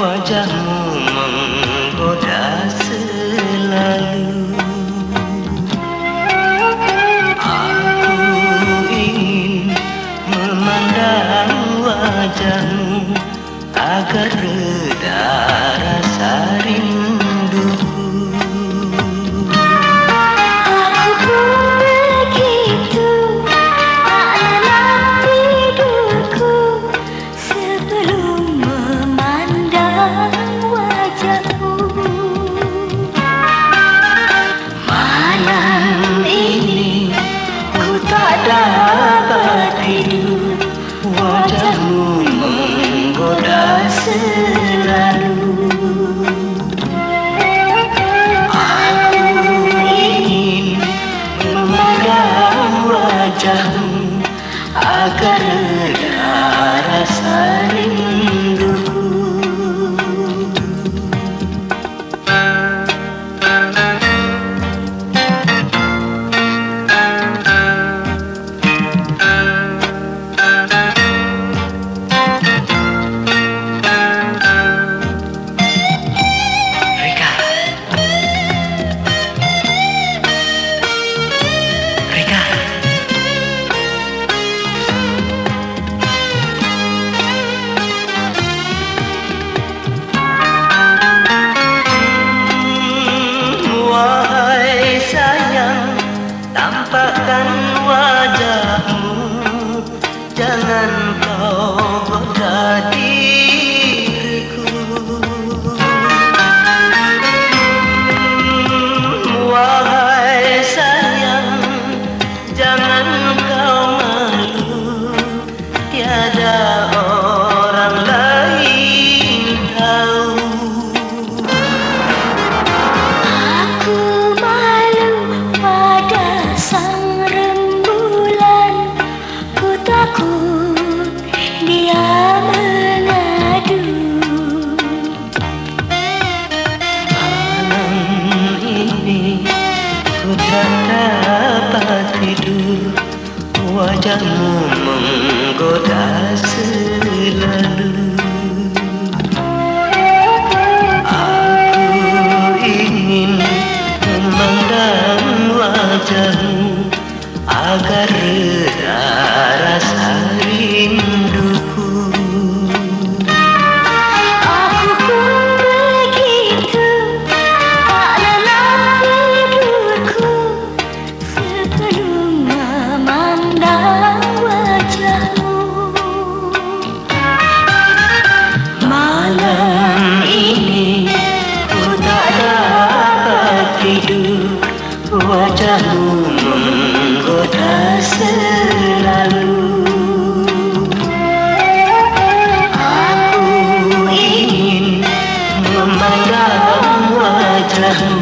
wajahmu menggoda selalu. Aku ingin memandang wajahmu agar dapatimu Wajahmu menggoda selalu Aku ingin memandang Terima agar. apa tidur? Wajahmu menggoda selalu. Aku ingin memandang wajahmu. Adam